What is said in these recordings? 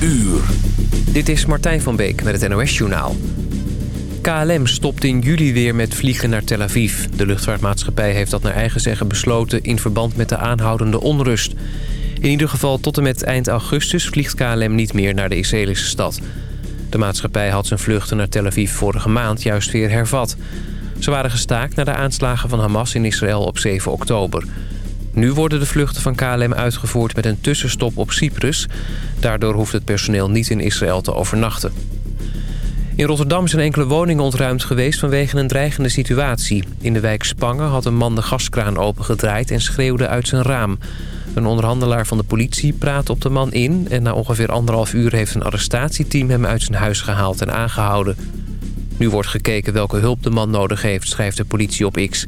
uur. Dit is Martijn van Beek met het NOS-journaal. KLM stopt in juli weer met vliegen naar Tel Aviv. De luchtvaartmaatschappij heeft dat naar eigen zeggen besloten... in verband met de aanhoudende onrust. In ieder geval tot en met eind augustus vliegt KLM niet meer naar de Israëlische stad. De maatschappij had zijn vluchten naar Tel Aviv vorige maand juist weer hervat. Ze waren gestaakt na de aanslagen van Hamas in Israël op 7 oktober... Nu worden de vluchten van KLM uitgevoerd met een tussenstop op Cyprus. Daardoor hoeft het personeel niet in Israël te overnachten. In Rotterdam zijn enkele woningen ontruimd geweest vanwege een dreigende situatie. In de wijk Spangen had een man de gaskraan opengedraaid en schreeuwde uit zijn raam. Een onderhandelaar van de politie praatte op de man in... en na ongeveer anderhalf uur heeft een arrestatieteam hem uit zijn huis gehaald en aangehouden. Nu wordt gekeken welke hulp de man nodig heeft, schrijft de politie op X.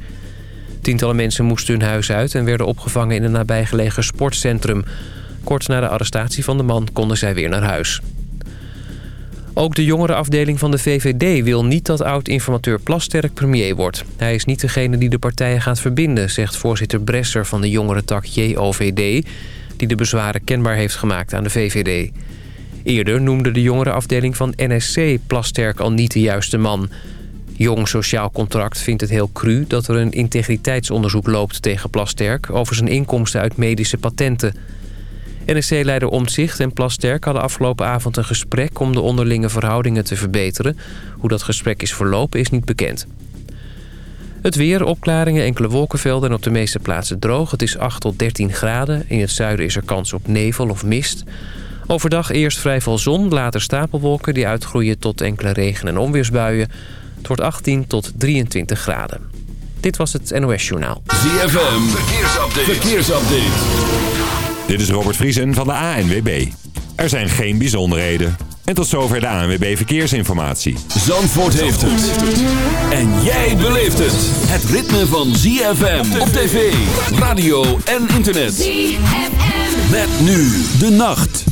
Tientallen mensen moesten hun huis uit en werden opgevangen in een nabijgelegen sportcentrum. Kort na de arrestatie van de man konden zij weer naar huis. Ook de jongerenafdeling van de VVD wil niet dat oud-informateur Plasterk premier wordt. Hij is niet degene die de partijen gaat verbinden, zegt voorzitter Bresser van de jongerentak JOVD... die de bezwaren kenbaar heeft gemaakt aan de VVD. Eerder noemde de jongerenafdeling van NSC Plasterk al niet de juiste man... Jong Sociaal Contract vindt het heel cru dat er een integriteitsonderzoek loopt tegen Plasterk... over zijn inkomsten uit medische patenten. NSC-leider Omtzigt en Plasterk hadden afgelopen avond een gesprek... om de onderlinge verhoudingen te verbeteren. Hoe dat gesprek is verlopen is niet bekend. Het weer, opklaringen, enkele wolkenvelden en op de meeste plaatsen droog. Het is 8 tot 13 graden. In het zuiden is er kans op nevel of mist. Overdag eerst vrij veel zon, later stapelwolken... die uitgroeien tot enkele regen- en onweersbuien... Het wordt 18 tot 23 graden. Dit was het NOS Journaal. ZFM, verkeersupdate. verkeersupdate. Dit is Robert Vriesen van de ANWB. Er zijn geen bijzonderheden. En tot zover de ANWB Verkeersinformatie. Zandvoort heeft het. En jij beleeft het. Het ritme van ZFM op tv, radio en internet. ZFM. Met nu de nacht.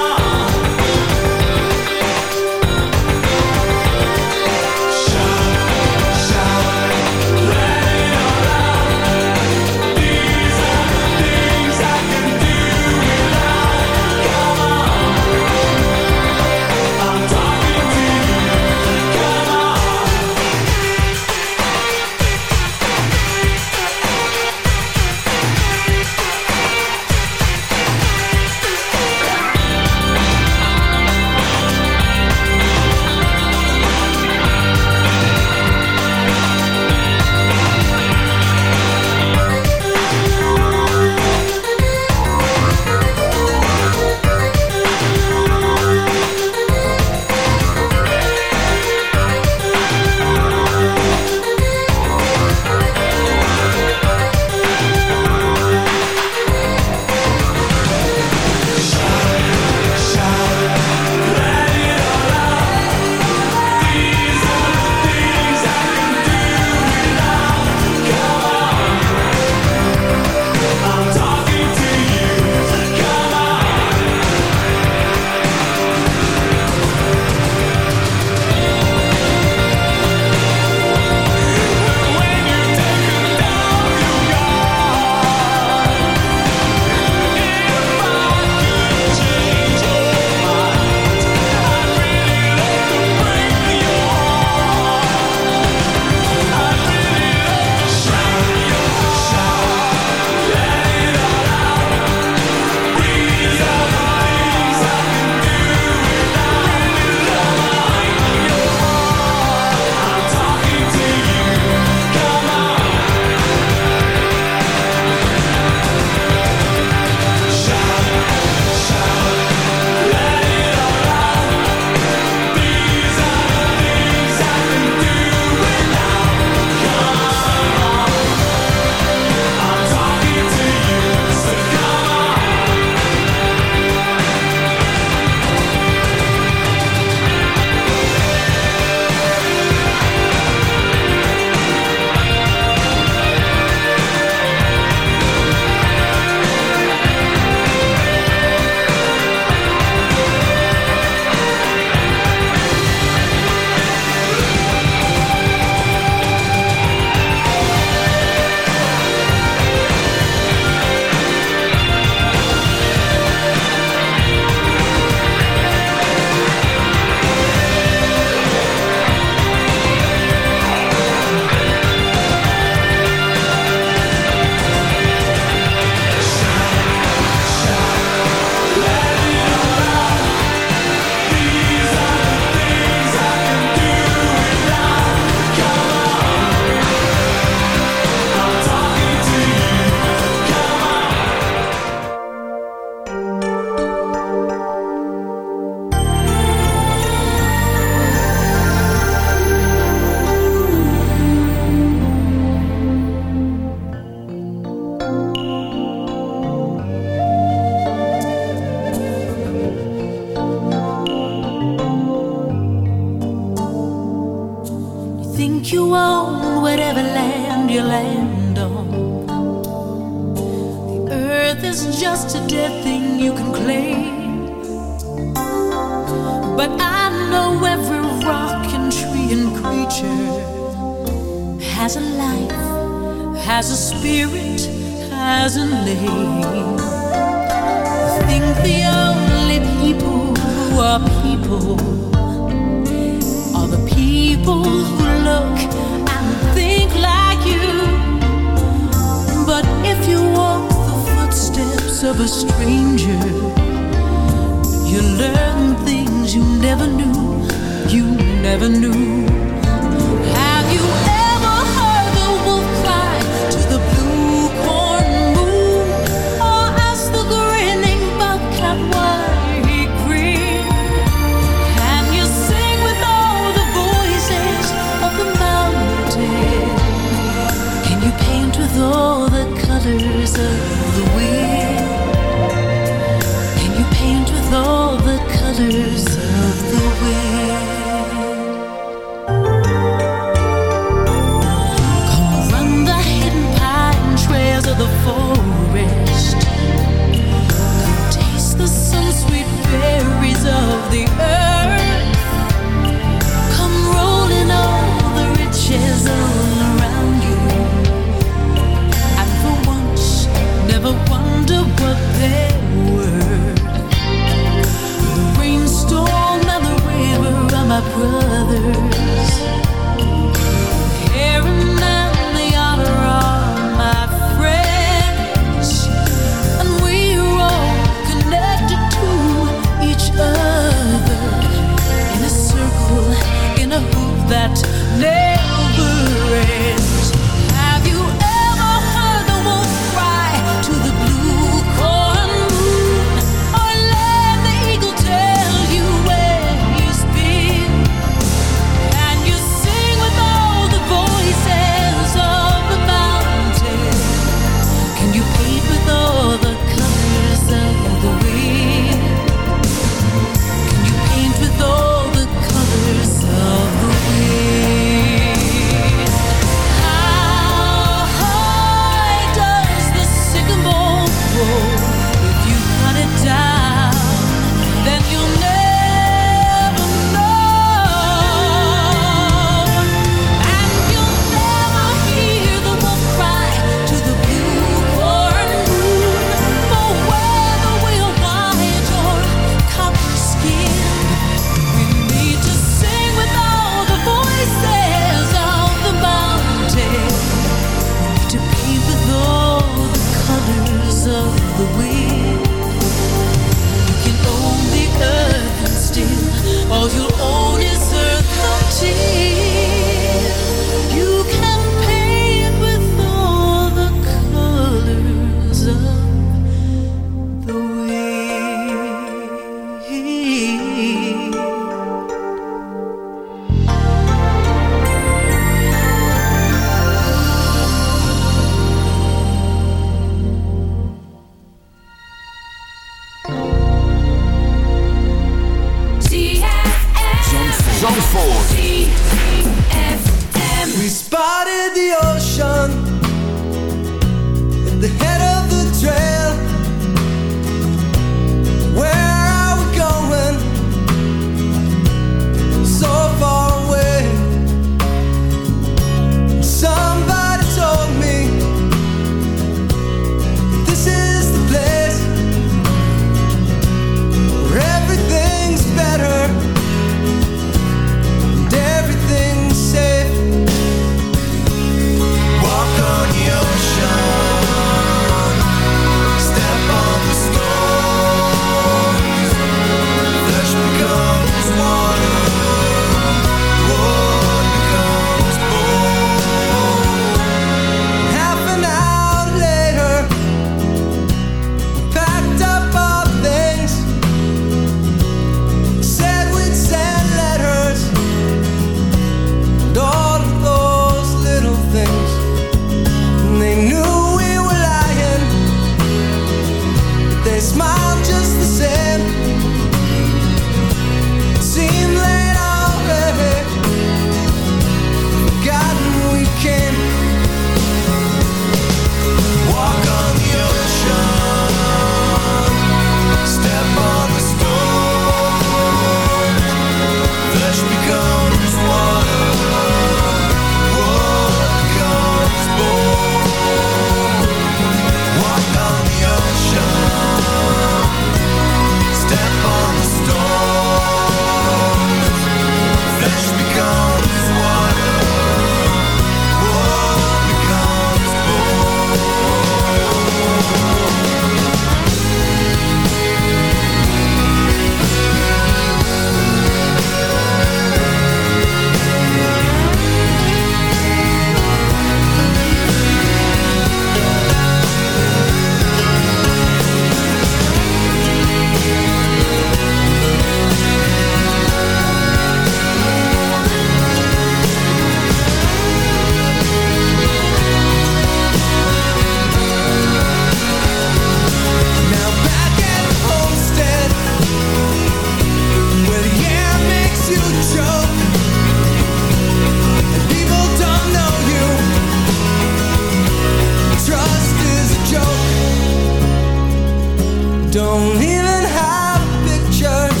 even have pictures,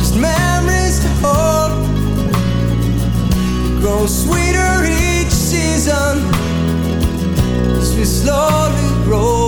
just memories to hold. Sweeter each season as we slowly grow.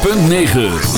.9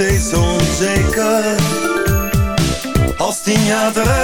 steeds onzeker. Als tien jaar terug,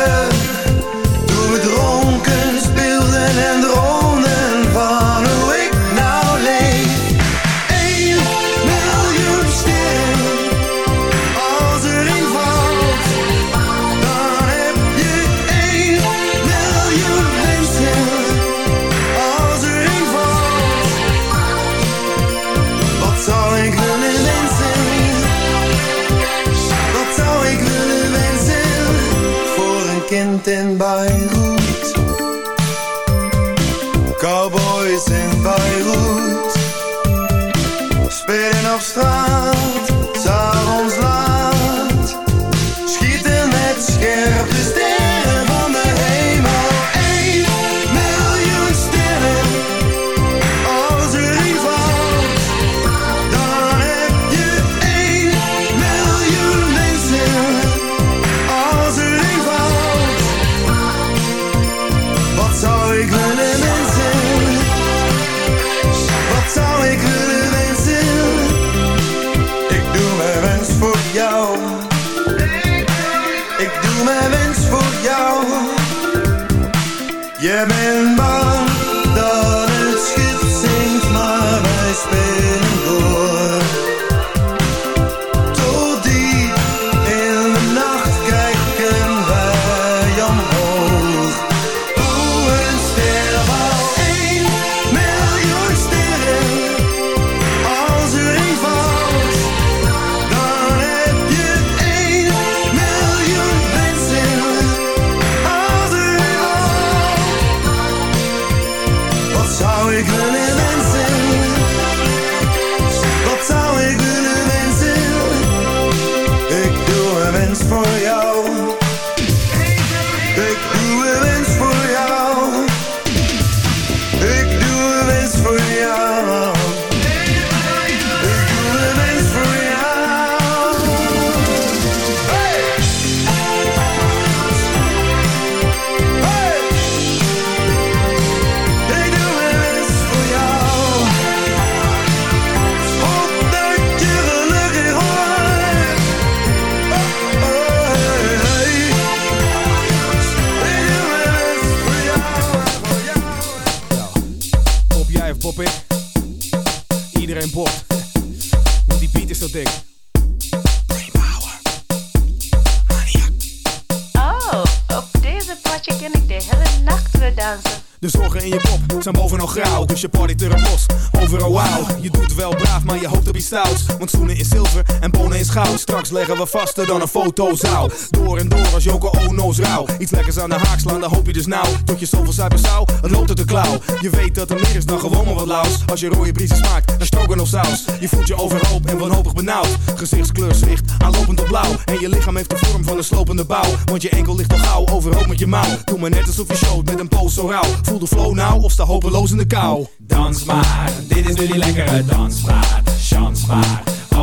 Je bent Vaster dan een fotozaal. Door en door als Joko Ono's rauw. Iets lekkers aan de haak slaan, dan hoop je dus nou. Tot je zoveel zuipen zou, het loopt uit de klauw. Je weet dat er meer is dan gewoon maar wat laus. Als je rode briezen smaakt, naar stroganoff saus. Je voelt je overhoop en wanhopig benauwd. Gezichtskleur zwicht, aanlopend op blauw. En je lichaam heeft de vorm van een slopende bouw. Want je enkel ligt al gauw, overhoop met je mouw. Doe maar net alsof je showt met een poos zo rauw. Voel de flow nou of sta hopeloos in de kou. Dans maar, dit is nu die lekkere dansplaat. Chans maar,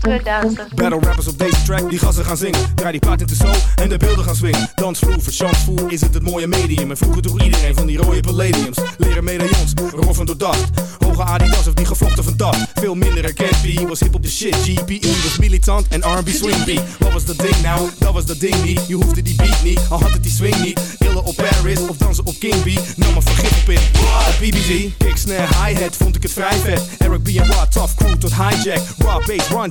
Battle rappers op deze track, die gassen gaan zingen. Draai die plaat in de zo en de beelden gaan swingen. Dansvloer, chansvoer is het het mooie medium. En vroeger droeg iedereen van die rode palladiums. Leren medaillons, roffen door dacht. Hoge Adidas of die gevlochten van dat. Veel minder herkend, B was hip op de shit. GPE was militant en R&B swing beat. Wat was dat ding nou? Dat was dat ding niet. Je hoefde die beat niet, al had het die swing niet. Illen op Paris of dansen op King B. Nam maar vergif op in. BBG, kick, snare, hi-hat, vond ik het vrij vet. Eric B en tough crew tot hijack. Raw bass, Run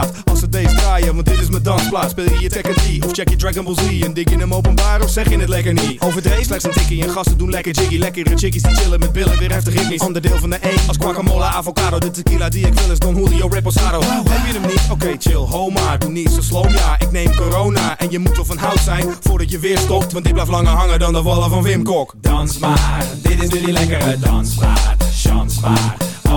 Je. Als ze deze draaien, want dit is mijn dansplaats. Speel je je Tekken 3 of check je Dragon Ball Z? En dik je hem openbaar of zeg je het lekker niet? Overdreven slechts een tikkie en gasten doen lekker jiggy. Lekkere chickies die chillen met billen, weer heftig ritmisch. Onderdeel van de 1 als guacamole, avocado. De tequila die ik wil is Don Julio Reposado. Heb je hem niet? Oké, chill, ho maar. Doe niet zo slow, ja. Ik neem corona en je moet wel van hout zijn voordat je weer stopt. Want dit blijft langer hangen dan de wallen van Wim Kok. Dans maar, dit is nu die lekkere dansplaat. Chans maar,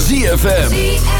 ZFM.